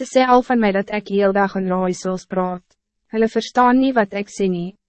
Ze sê al van mij dat ik heel dag in raaisels praat. Hulle verstaan niet wat ik sê nie.